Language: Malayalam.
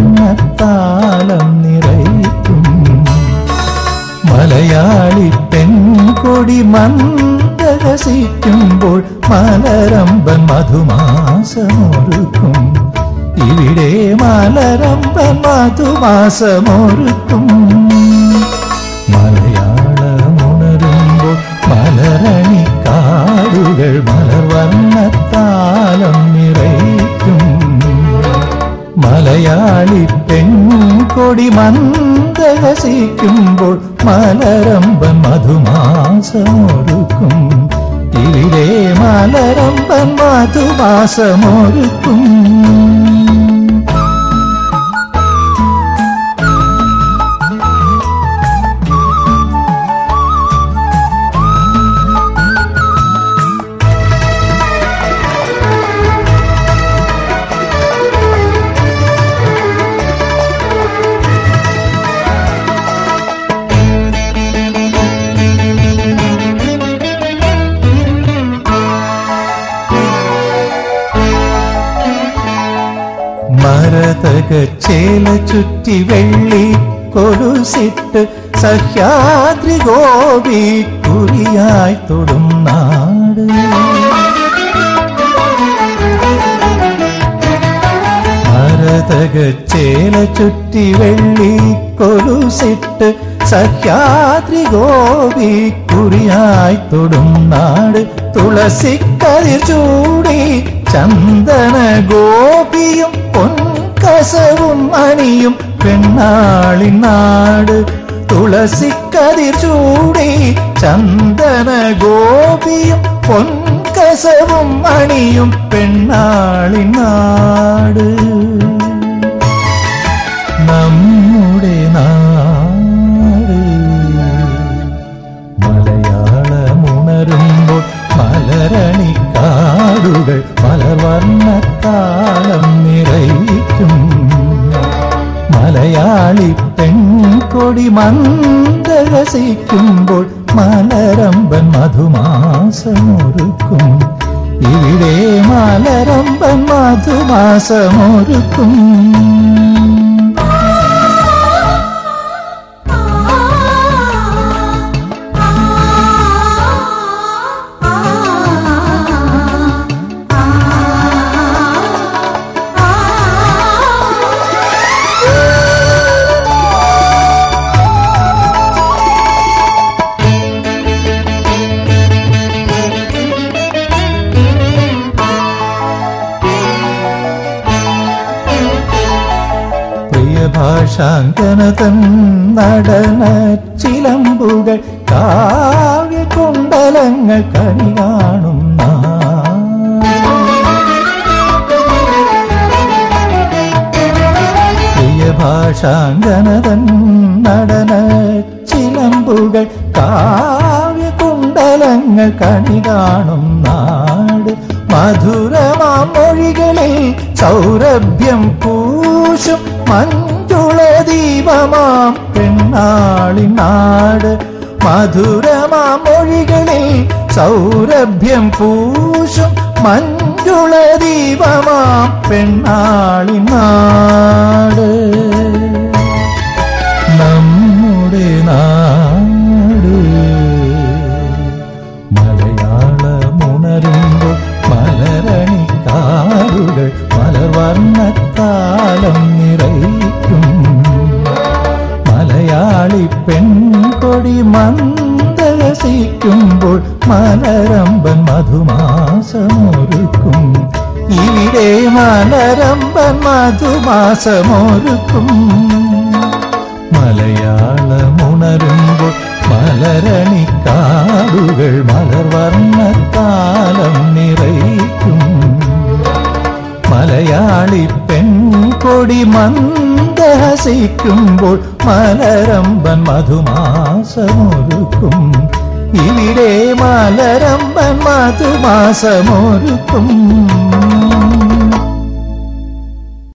കണ്ണത്താലം നിറയ്ക്കും. മലയാളി പെൺകൊടി മന്ദരസിക്കുമ്പോൾ മലരമ്പൻ മധുമാസമൊരുക്കും. ഇവിടെ മലരമ്പൻ മധുമാസമൊരുക്കും. പെൺകൊടി മന്ദഹസിക്കുമ്പോൾ മലരമ്പൻ മധുമാസമൊരുക്കും. ഇവിടെ മലരമ്പൻ മധുമാസമൊരുക്കും. മരതക ചേല ചുറ്റി വെള്ളി കൊലുസിട്ട് സഹ്യാദ്രി ഗോപി കുറിയായി തൊടും നാട്. ചേല ചുറ്റി വെള്ളി കൊലുസിട്ട് സഹ്യാദ്രി ഗോപി കുറിയായി തൊടും നാട്. തുളസിക്കതിർ ചൂടി ചന്ദന ഗോപിയും പൊൻകസവും അണിയും പെണ്ണാളി നാട് തുളസിക്കതിർ ചൂടി ചന്ദന ഗോപിയും പൊൻകസവും അണിയും പെണ്ണാളി നാട് നിറയ്ക്കും മലയാളി പെൺകൊടി മന്ദരസിക്കുമ്പോൾ മലരമ്പൻ മധുമാസമൊരുക്കും. ഇവിടെ മലരമ്പൻ മധുമാസമൊരുക്കും. പ്രിയഭാഷാങ്കനതൻ നടന ചിലമ്പുകൾ കാവ്യകുണ്ടലങ്ങൾ കണി കാണും ഭാഷാങ്കനതൻ നടന ചിലമ്പുകൾ കാവ്യകുണ്ടലങ്ങൾ കണി കാണും നാട് മധുരമാ മൊഴികളിൽ സൗരഭ്യം പൂശും മഞ്ജുള ദീപമാം പെണ്ണാളി നാട് മധുരമാം മൊഴികളിൽ സൗരഭ്യം പൂശും മഞ്ജുള ദീപമാം പെണ്ണാളി നാട് പെൺകൊടി മന്ദസിക്കുമ്പോൾ മലരമ്പൻ മധുമാസമൊരുക്കും. ഇവിടെ മലരമ്പൻ മധുമാസമൊരുക്കും. മലയാളമുണരുമ്പോൾ മലരണി കാടുകൾ മലർവർണത്താലം നിറയ്ക്കും. മലയാളി പെൺകൊടി മന്ദഹസിക്കുമ്പോൾ മലരമ്പൻ മധുമാസമൊരുക്കും. ഇവിടെ മലരമ്പൻ മധുമാസമൊരുക്കും.